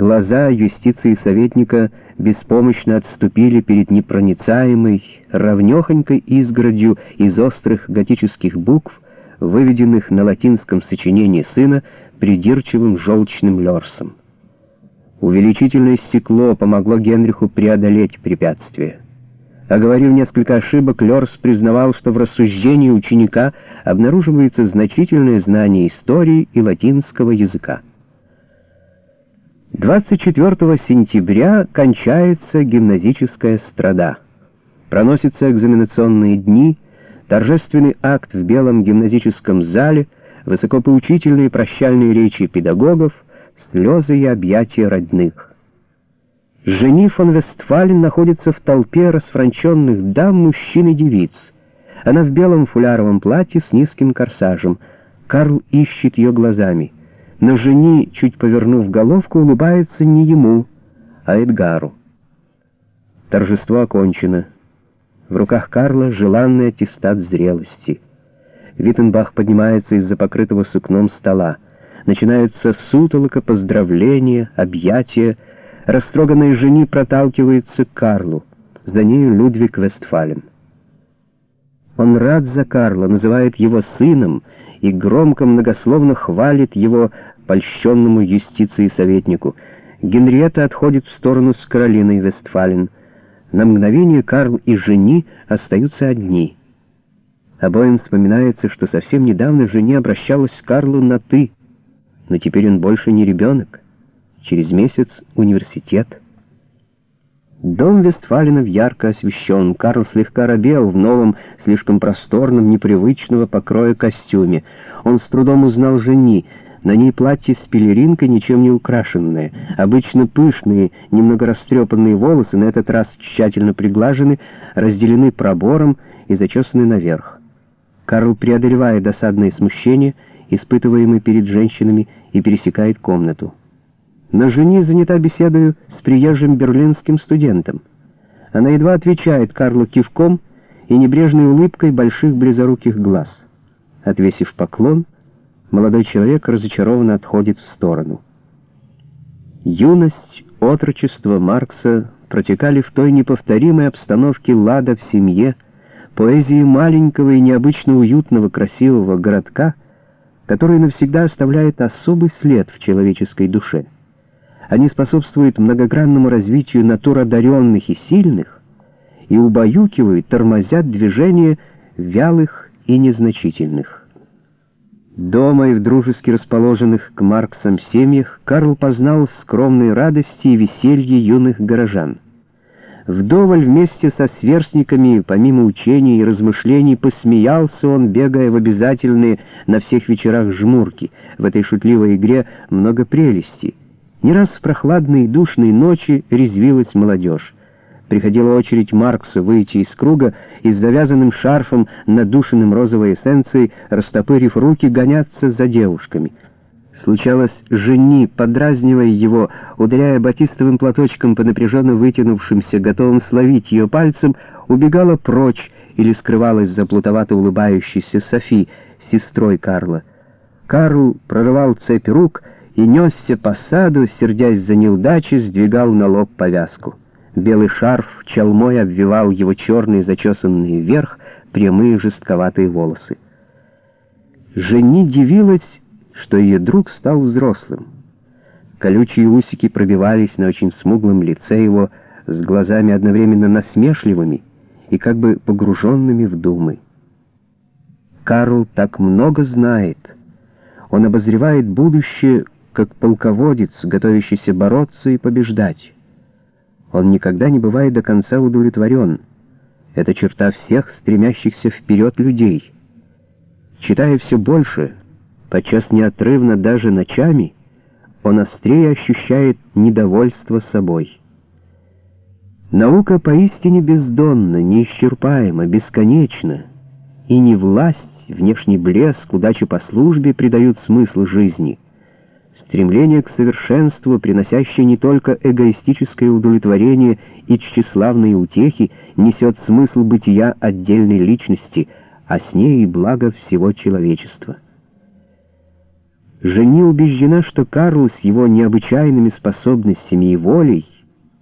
Глаза юстиции советника беспомощно отступили перед непроницаемой, равнёхонькой изгородью из острых готических букв, выведенных на латинском сочинении сына придирчивым желчным лёрсом. Увеличительное стекло помогло Генриху преодолеть препятствие. Оговорив несколько ошибок, Лёрс признавал, что в рассуждении ученика обнаруживается значительное знание истории и латинского языка. 24 сентября кончается гимназическая страда. Проносятся экзаменационные дни, торжественный акт в белом гимназическом зале, высокопоучительные прощальные речи педагогов, слезы и объятия родных. Жени фон Вестфален находится в толпе расфранченных дам, мужчин и девиц. Она в белом фуляровом платье с низким корсажем. Карл ищет ее глазами но жени, чуть повернув головку, улыбается не ему, а Эдгару. Торжество окончено. В руках Карла желанный аттестат зрелости. Виттенбах поднимается из-за покрытого сукном стола. Начинается сутолока, поздравления, объятия. Растроганная жени проталкивается к Карлу. За нею Людвиг Вестфален. Он рад за Карла, называет его сыном и громко многословно хвалит его польщенному юстиции советнику. Генриетта отходит в сторону с Каролиной Вестфален. На мгновение Карл и жени остаются одни. Обоим вспоминается, что совсем недавно жени обращалась к Карлу на «ты», но теперь он больше не ребенок. Через месяц университет. Дом Вестфалинов ярко освещен. Карл слегка робел в новом, слишком просторном, непривычного покроя костюме. Он с трудом узнал жени — на ней платье с пелеринкой, ничем не украшенное. Обычно пышные, немного растрепанные волосы, на этот раз тщательно приглажены, разделены пробором и зачесаны наверх. Карл преодолевает досадное смущение, испытываемое перед женщинами, и пересекает комнату. На жени занята беседою с приезжим берлинским студентом. Она едва отвечает Карлу кивком и небрежной улыбкой больших близоруких глаз. Отвесив поклон, молодой человек разочарованно отходит в сторону. Юность, отрочество Маркса протекали в той неповторимой обстановке лада в семье, поэзии маленького и необычно уютного красивого городка, который навсегда оставляет особый след в человеческой душе. Они способствуют многогранному развитию натур одаренных и сильных и убаюкивают, тормозят движение вялых и незначительных. Дома и в дружески расположенных к Марксам семьях Карл познал скромные радости и веселье юных горожан. Вдоволь вместе со сверстниками, помимо учений и размышлений, посмеялся он, бегая в обязательные на всех вечерах жмурки. В этой шутливой игре много прелести. Не раз в прохладные душные ночи резвилась молодежь. Приходила очередь Маркса выйти из круга и с завязанным шарфом, надушенным розовой эссенцией, растопырив руки, гоняться за девушками. Случалось, жени, подразнивая его, ударяя батистовым платочком по напряженно вытянувшимся, готовым словить ее пальцем, убегала прочь или скрывалась за плутовато улыбающейся Софи, сестрой Карла. Карл прорывал цепь рук и несся по саду, сердясь за неудачи, сдвигал на лоб повязку. Белый шарф чалмой обвивал его черные, зачесанные вверх, прямые жестковатые волосы. Жени дивилась, что ее друг стал взрослым. Колючие усики пробивались на очень смуглом лице его с глазами одновременно насмешливыми и как бы погруженными в думы. Карл так много знает. Он обозревает будущее, как полководец, готовящийся бороться и побеждать. Он никогда не бывает до конца удовлетворен. Это черта всех стремящихся вперед людей. Читая все больше, подчас неотрывно даже ночами, он острее ощущает недовольство собой. Наука поистине бездонна, неисчерпаема, бесконечна, и не власть, внешний блеск, удача по службе придают смысл жизни — Стремление к совершенству, приносящее не только эгоистическое удовлетворение и тщеславные утехи, несет смысл бытия отдельной личности, а с ней и благо всего человечества. Жени убеждена, что Карл с его необычайными способностями и волей